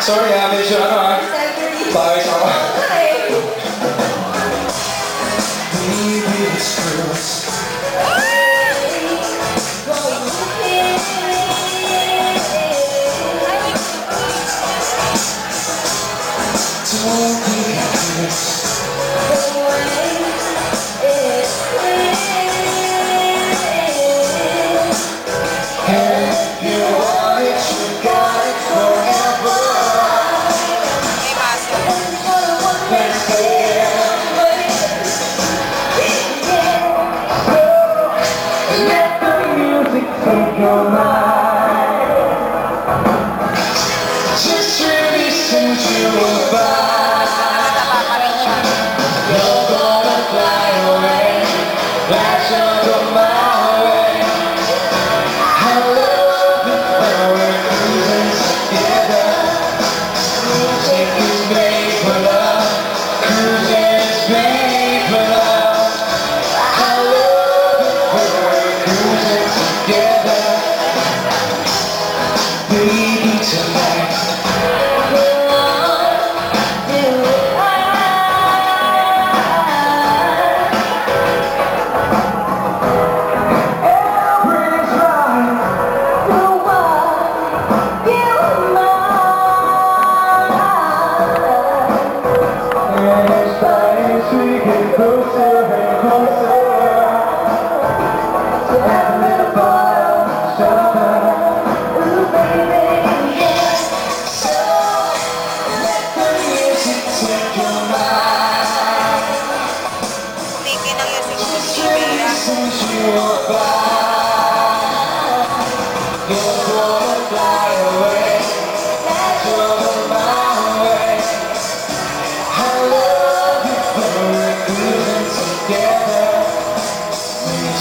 Sorry, I missed you. I know. Sorry. your mind.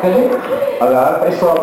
Cadê? Olha lá, pessoal.